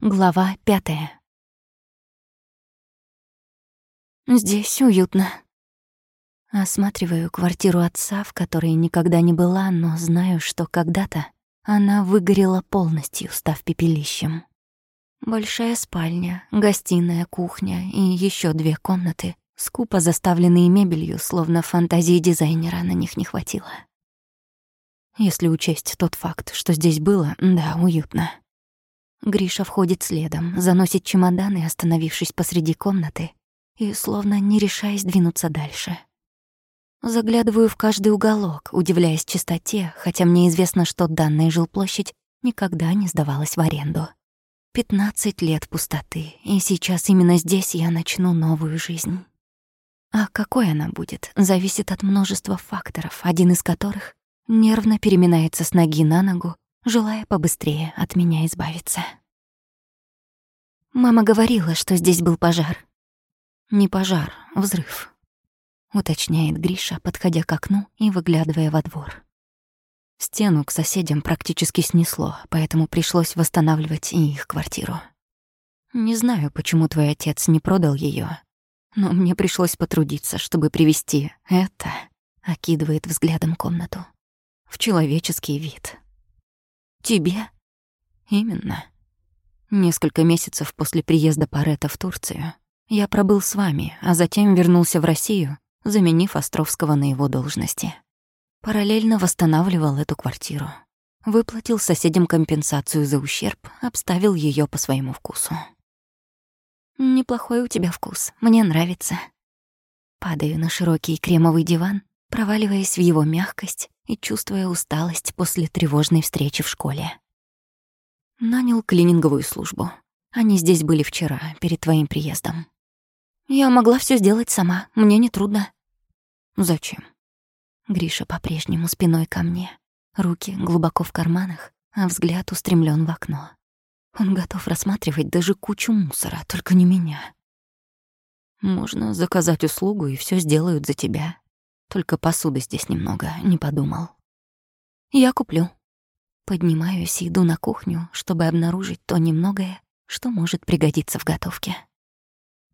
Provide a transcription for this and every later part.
Глава пятая. Здесь уютно. Осматриваю квартиру отца, в которой никогда не была, но знаю, что когда-то она выгорела полностью, став пепелищем. Большая спальня, гостиная, кухня и еще две комнаты, скупо заставленные мебелью, словно фантазии дизайнера на них не хватило. Если учесть тот факт, что здесь было, да, уютно. Гриша входит следом, заносит чемоданы, остановившись посреди комнаты, и словно не решаясь двинуться дальше. Заглядываю в каждый уголок, удивляясь чистоте, хотя мне известно, что данная жилплощадь никогда не сдавалась в аренду. Пятнадцать лет пустоты, и сейчас именно здесь я начну новую жизнь. А какой она будет, зависит от множества факторов, один из которых нервно переминается с ноги на ногу, желая побыстрее от меня избавиться. Мама говорила, что здесь был пожар. Не пожар, взрыв, уточняет Гриша, подходя к окну и выглядывая во двор. Стену к соседям практически снесло, поэтому пришлось восстанавливать и их квартиру. Не знаю, почему твой отец не продал ее, но мне пришлось потрудиться, чтобы привести это, окидывает взглядом комнату, в человеческий вид. Тебе? Именно. Несколько месяцев после приезда Парета в Турцию я пробыл с вами, а затем вернулся в Россию, заменив Островского на его должности. Параллельно восстанавливал эту квартиру. Выплатил соседям компенсацию за ущерб, обставил ее по своему вкусу. «Неплохой у тебя вкус, мне нравится». Падаю на широкий кремовый диван, проваливаясь в его мягкость и чувствуя усталость после тревожной встречи в школе. Нанял клининговую службу. Они здесь были вчера, перед твоим приездом. Я могла все сделать сама, мне не трудно. Зачем? Гриша по-прежнему спиной ко мне, руки глубоко в карманах, а взгляд устремлен в окно. Он готов рассматривать даже кучу мусора, только не меня. Можно заказать услугу, и все сделают за тебя. Только посуды здесь немного, не подумал. Я куплю. Поднимаюсь и иду на кухню, чтобы обнаружить то немногое, что может пригодиться в готовке.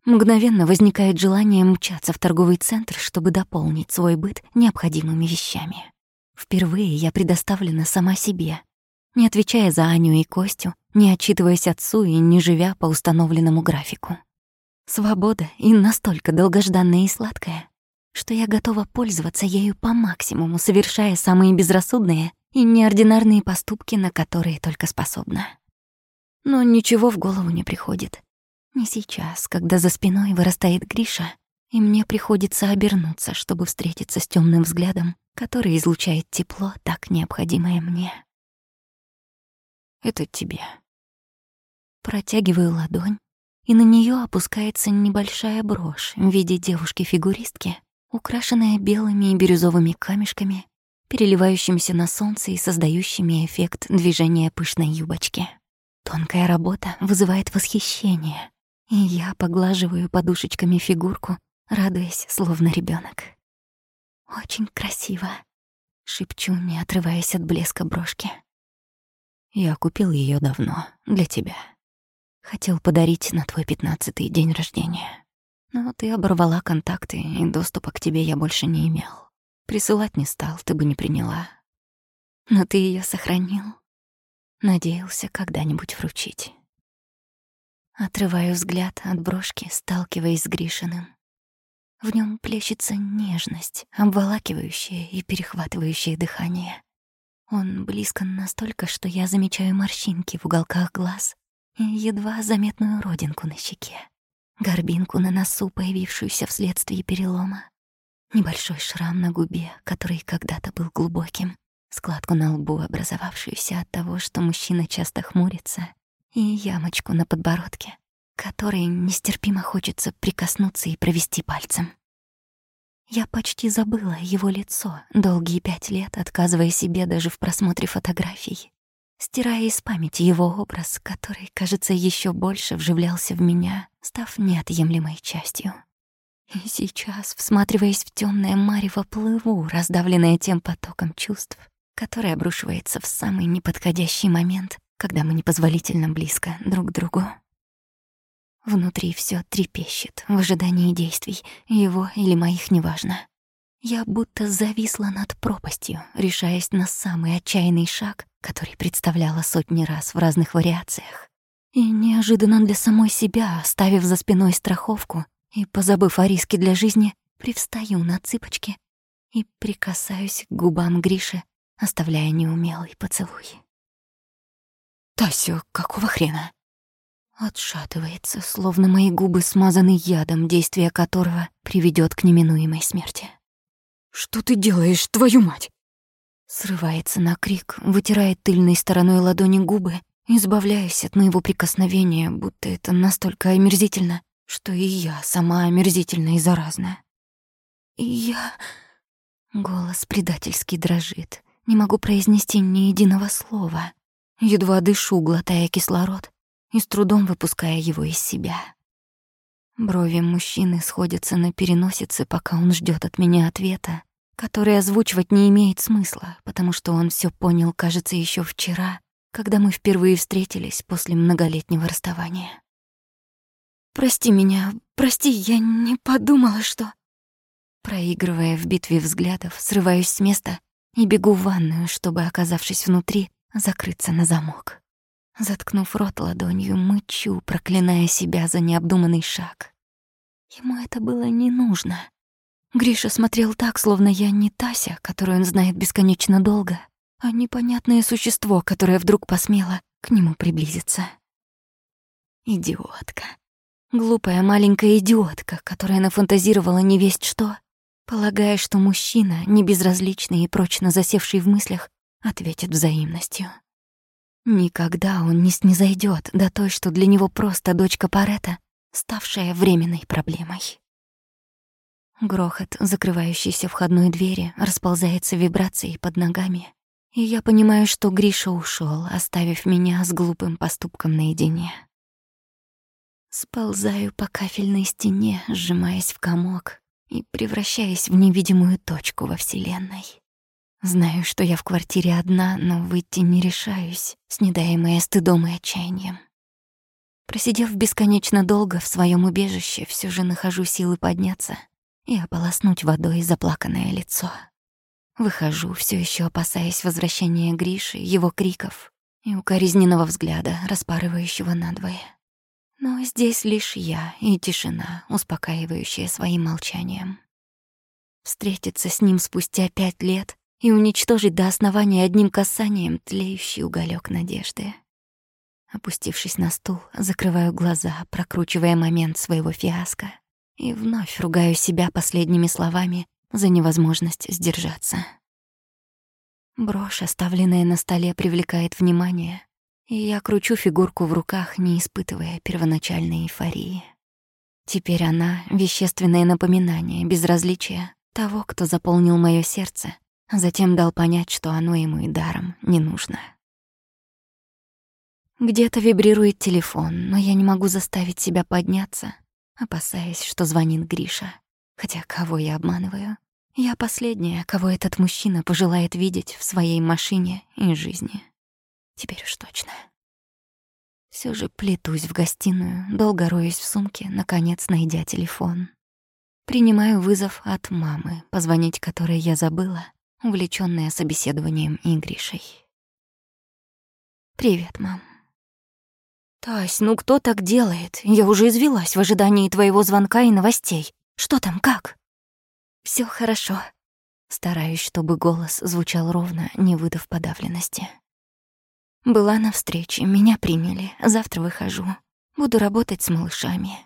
Мгновенно возникает желание мчаться в торговый центр, чтобы дополнить свой быт необходимыми вещами. Впервые я предоставлена сама себе, не отвечая за Аню и Костю, не отчитываясь отцу и не живя по установленному графику. Свобода и настолько долгожданная и сладкая, что я готова пользоваться ею по максимуму, совершая самые безрассудные и неординарные поступки, на которые только способна. Но ничего в голову не приходит. Не сейчас, когда за спиной вырастает Гриша, и мне приходится обернуться, чтобы встретиться с темным взглядом, который излучает тепло, так необходимое мне. Это тебе. Протягиваю ладонь, и на нее опускается небольшая брошь в виде девушки-фигуристки, украшенная белыми и бирюзовыми камешками, переливающимися на солнце и создающими эффект движения пышной юбочки. Тонкая работа вызывает восхищение, и я поглаживаю подушечками фигурку, радуясь, словно ребенок. «Очень красиво», — шепчу, не отрываясь от блеска брошки. «Я купил ее давно, для тебя. Хотел подарить на твой пятнадцатый день рождения». Но ты оборвала контакты, и доступа к тебе я больше не имел. Присылать не стал, ты бы не приняла. Но ты ее сохранил. Надеялся когда-нибудь вручить. Отрываю взгляд от брошки, сталкиваясь с Гришиным. В нем плещется нежность, обволакивающая и перехватывающая дыхание. Он близко настолько, что я замечаю морщинки в уголках глаз и едва заметную родинку на щеке горбинку на носу, появившуюся вследствие перелома, небольшой шрам на губе, который когда-то был глубоким, складку на лбу, образовавшуюся от того, что мужчина часто хмурится, и ямочку на подбородке, которой нестерпимо хочется прикоснуться и провести пальцем. Я почти забыла его лицо долгие пять лет, отказывая себе даже в просмотре фотографий стирая из памяти его образ, который, кажется, еще больше вживлялся в меня, став неотъемлемой частью. И сейчас, всматриваясь в темное марево, плыву, раздавленное тем потоком чувств, который обрушивается в самый неподходящий момент когда мы непозволительно близко друг к другу. Внутри все трепещет в ожидании действий, его или моих неважно. Я будто зависла над пропастью, решаясь на самый отчаянный шаг, который представляла сотни раз в разных вариациях. И неожиданно для самой себя, оставив за спиной страховку и позабыв о риске для жизни, привстаю на цыпочки и прикасаюсь к губам Гриши, оставляя неумелый поцелуй. «Тася, какого хрена?» Отшатывается, словно мои губы смазаны ядом, действие которого приведет к неминуемой смерти. «Что ты делаешь, твою мать?» Срывается на крик, вытирает тыльной стороной ладони губы, избавляясь от моего прикосновения, будто это настолько омерзительно, что и я сама омерзительна и заразна. И я... Голос предательски дрожит. Не могу произнести ни единого слова. Едва дышу, глотая кислород и с трудом выпуская его из себя. Брови мужчины сходятся на переносице, пока он ждет от меня ответа, который озвучивать не имеет смысла, потому что он все понял, кажется, еще вчера, когда мы впервые встретились после многолетнего расставания. «Прости меня, прости, я не подумала, что...» Проигрывая в битве взглядов, срываюсь с места и бегу в ванную, чтобы, оказавшись внутри, закрыться на замок. Заткнув рот ладонью, мычу, проклиная себя за необдуманный шаг. Ему это было не нужно. Гриша смотрел так, словно я не Тася, которую он знает бесконечно долго, а непонятное существо, которое вдруг посмело к нему приблизиться. Идиотка. Глупая маленькая идиотка, которая нафантазировала не весть что, полагая, что мужчина, не безразличный и прочно засевший в мыслях, ответит взаимностью. Никогда он не снизойдет до той, что для него просто дочка Парета, ставшая временной проблемой. Грохот, закрывающийся входной двери, расползается вибрацией под ногами, и я понимаю, что Гриша ушел, оставив меня с глупым поступком наедине. Сползаю по кафельной стене, сжимаясь в комок и превращаясь в невидимую точку во Вселенной. Знаю, что я в квартире одна, но выйти не решаюсь, снедаемая стыдом и отчаянием. Просидев бесконечно долго в своем убежище, все же нахожу силы подняться и ополоснуть водой заплаканное лицо. Выхожу, все еще опасаясь возвращения Гриши, его криков и укоризненного взгляда, распарывающего надвое. Но здесь лишь я и тишина, успокаивающая своим молчанием. Встретиться с ним спустя пять лет и уничтожить до основания одним касанием тлеющий уголек надежды. Опустившись на стул, закрываю глаза, прокручивая момент своего фиаско, и вновь ругаю себя последними словами за невозможность сдержаться. Брошь, оставленная на столе, привлекает внимание, и я кручу фигурку в руках, не испытывая первоначальной эйфории. Теперь она — вещественное напоминание безразличия того, кто заполнил моё сердце Затем дал понять, что оно ему и даром не нужно. Где-то вибрирует телефон, но я не могу заставить себя подняться, опасаясь, что звонит Гриша. Хотя кого я обманываю? Я последняя, кого этот мужчина пожелает видеть в своей машине и жизни. Теперь уж точно. Все же плетусь в гостиную, долго роюсь в сумке, наконец найдя телефон. Принимаю вызов от мамы, позвонить которой я забыла, увлечённая собеседованием и Гришей. «Привет, мам». «Тась, ну кто так делает? Я уже извелась в ожидании твоего звонка и новостей. Что там, как?» Всё хорошо». Стараюсь, чтобы голос звучал ровно, не выдав подавленности. Была на встрече, меня приняли, завтра выхожу. Буду работать с малышами.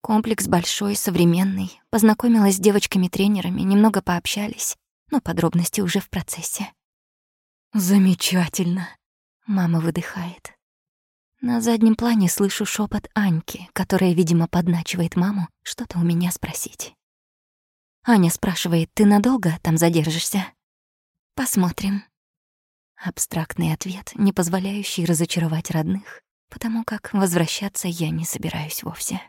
Комплекс большой, современный. Познакомилась с девочками-тренерами, немного пообщались но подробности уже в процессе. «Замечательно!» — мама выдыхает. На заднем плане слышу шепот Аньки, которая, видимо, подначивает маму что-то у меня спросить. Аня спрашивает, «Ты надолго там задержишься?» «Посмотрим». Абстрактный ответ, не позволяющий разочаровать родных, потому как возвращаться я не собираюсь вовсе.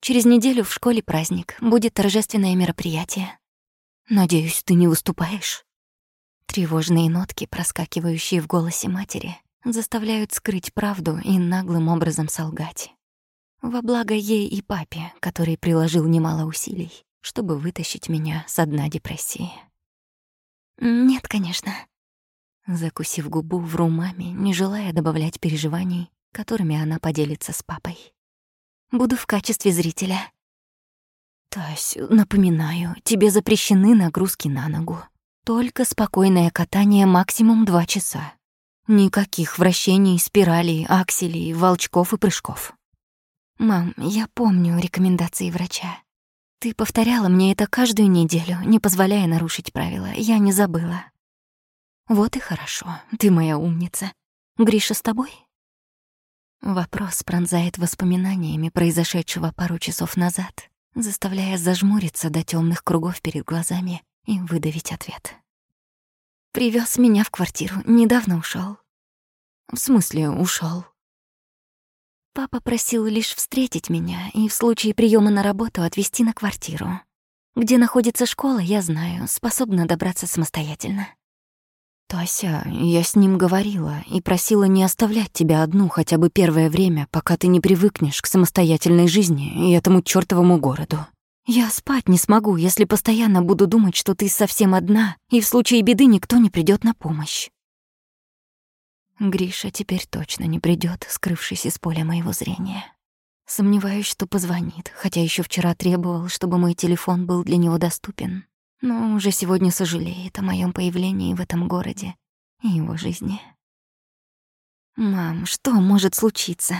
Через неделю в школе праздник, будет торжественное мероприятие. Надеюсь, ты не выступаешь?» Тревожные нотки, проскакивающие в голосе матери, заставляют скрыть правду и наглым образом солгать. Во благо ей и папе, который приложил немало усилий, чтобы вытащить меня с дна депрессии. «Нет, конечно». Закусив губу, в румами, не желая добавлять переживаний, которыми она поделится с папой. «Буду в качестве зрителя». «Тась, напоминаю, тебе запрещены нагрузки на ногу. Только спокойное катание максимум два часа. Никаких вращений, спиралей, акселей, волчков и прыжков». «Мам, я помню рекомендации врача. Ты повторяла мне это каждую неделю, не позволяя нарушить правила. Я не забыла. Вот и хорошо. Ты моя умница. Гриша с тобой? Вопрос пронзает воспоминаниями произошедшего пару часов назад, заставляя зажмуриться до темных кругов перед глазами и выдавить ответ. Привез меня в квартиру, недавно ушел. В смысле, ушел? Папа просил лишь встретить меня и в случае приема на работу отвезти на квартиру. Где находится школа, я знаю, способна добраться самостоятельно. Тася, я с ним говорила и просила не оставлять тебя одну хотя бы первое время, пока ты не привыкнешь к самостоятельной жизни и этому чёртовому городу. Я спать не смогу, если постоянно буду думать, что ты совсем одна, и в случае беды никто не придёт на помощь. Гриша теперь точно не придёт, скрывшись из поля моего зрения. Сомневаюсь, что позвонит, хотя ещё вчера требовал, чтобы мой телефон был для него доступен. Но уже сегодня сожалеет о моём появлении в этом городе и его жизни. «Мам, что может случиться?»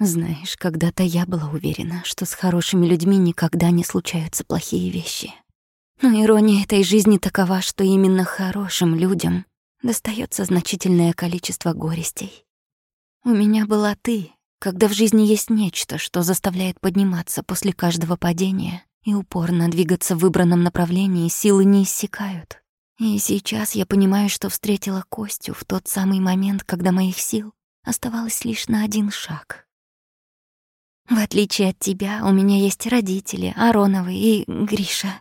Знаешь, когда-то я была уверена, что с хорошими людьми никогда не случаются плохие вещи. Но ирония этой жизни такова, что именно хорошим людям достается значительное количество горестей. У меня была ты, когда в жизни есть нечто, что заставляет подниматься после каждого падения и упорно двигаться в выбранном направлении, силы не иссякают. И сейчас я понимаю, что встретила Костю в тот самый момент, когда моих сил оставалось лишь на один шаг. В отличие от тебя, у меня есть родители, Ароновы и Гриша.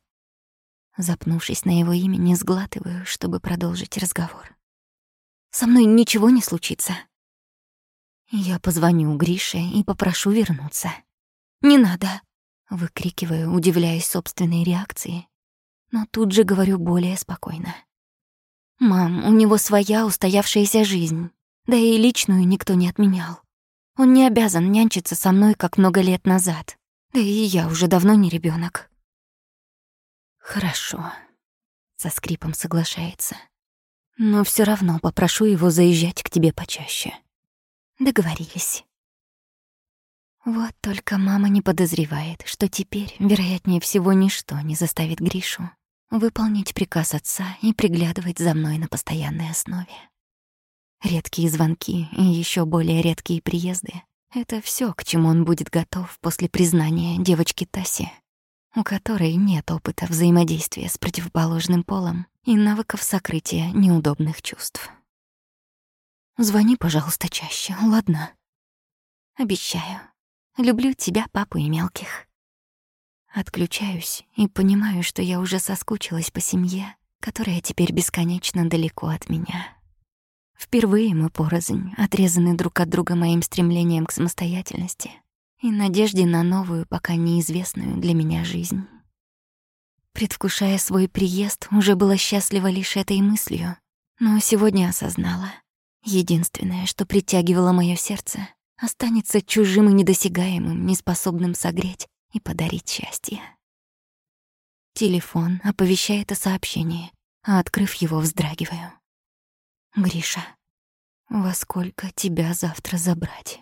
Запнувшись на его имени, сглатываю, чтобы продолжить разговор. «Со мной ничего не случится». Я позвоню Грише и попрошу вернуться. «Не надо», — выкрикиваю, удивляясь собственной реакции, но тут же говорю более спокойно. «Мам, у него своя устоявшаяся жизнь, да и личную никто не отменял. Он не обязан нянчиться со мной, как много лет назад, да и я уже давно не ребенок. «Хорошо», — со скрипом соглашается. «Но все равно попрошу его заезжать к тебе почаще». Договорились. Вот только мама не подозревает, что теперь, вероятнее всего, ничто не заставит Гришу выполнить приказ отца и приглядывать за мной на постоянной основе. Редкие звонки и еще более редкие приезды — это все, к чему он будет готов после признания девочки Таси у которой нет опыта взаимодействия с противоположным полом и навыков сокрытия неудобных чувств. Звони, пожалуйста, чаще, ладно? Обещаю. Люблю тебя, папу и мелких. Отключаюсь и понимаю, что я уже соскучилась по семье, которая теперь бесконечно далеко от меня. Впервые мы порознь, отрезаны друг от друга моим стремлением к самостоятельности — и надежде на новую, пока неизвестную для меня жизнь. Предвкушая свой приезд, уже была счастлива лишь этой мыслью, но сегодня осознала. Единственное, что притягивало моё сердце, останется чужим и недосягаемым, неспособным согреть и подарить счастье. Телефон оповещает о сообщении, а открыв его, вздрагиваю. «Гриша, во сколько тебя завтра забрать?»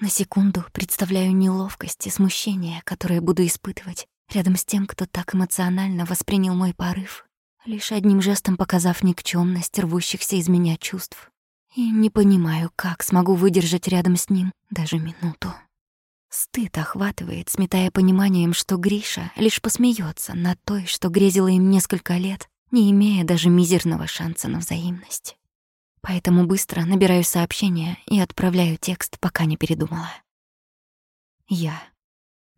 На секунду представляю неловкость и смущение, которое буду испытывать рядом с тем, кто так эмоционально воспринял мой порыв, лишь одним жестом показав никчёмность рвущихся из меня чувств. И не понимаю, как смогу выдержать рядом с ним даже минуту. Стыд охватывает, сметая пониманием, что Гриша лишь посмеется над той, что грезила им несколько лет, не имея даже мизерного шанса на взаимность. Поэтому быстро набираю сообщение и отправляю текст, пока не передумала. Я.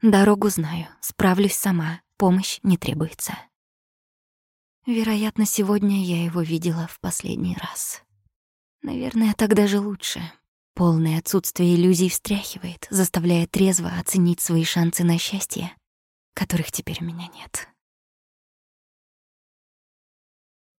Дорогу знаю, справлюсь сама, помощь не требуется. Вероятно, сегодня я его видела в последний раз. Наверное, так даже лучше. Полное отсутствие иллюзий встряхивает, заставляя трезво оценить свои шансы на счастье, которых теперь у меня нет.